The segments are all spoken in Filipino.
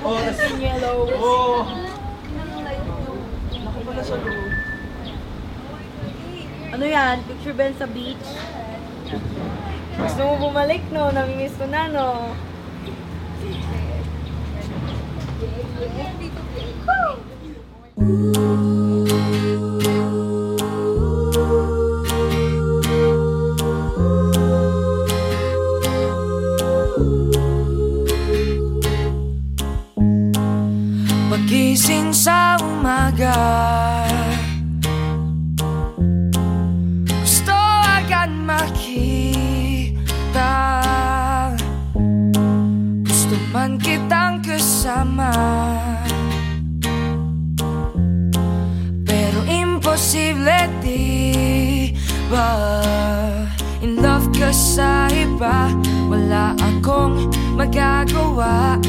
Oh, tas- yellow. Oo. Naku pala sa loob. Ano yan? Picture Ben sa beach? Gusto mo bumalik, no? Namimiss ko na, no? Pagising man kitang kasama. Pero imposible di ba? In love ka sa iba Wala akong magagawa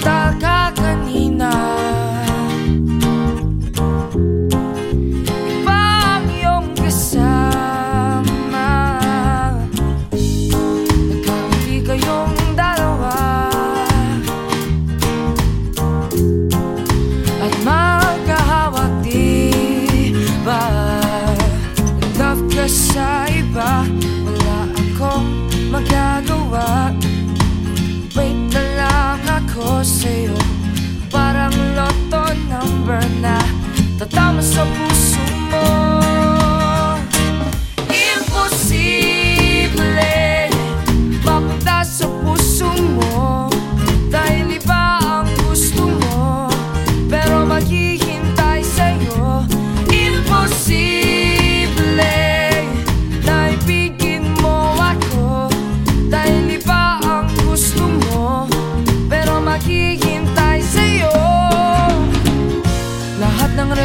tal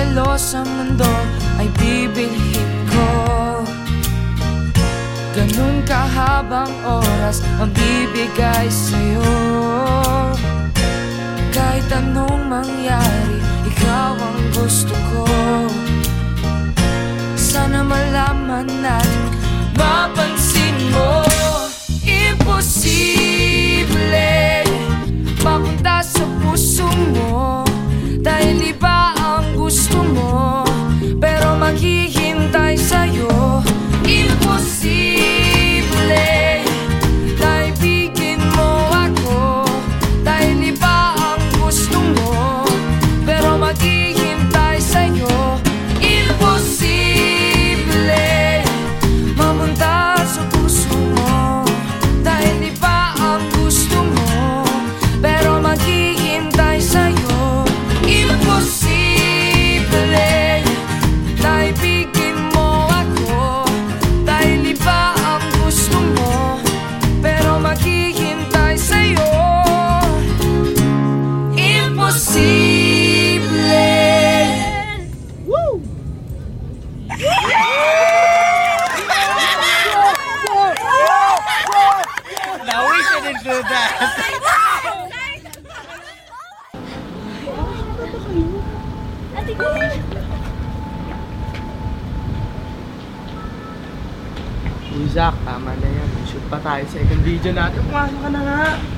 Relo sa mundo ay bibilhin ko. Ganun kahabang oras ang bibigay sa'yo. Kahit anong mangyari, ikaw ang gusto ko. Sana malaman natin, mapansin mo. Imposible Mapunta sa puso mo Imposible Now we shouldn't do that. Uy, Zach, tama na yan. Shoot pa tayo sa second video natin. Pumasok ka na nga.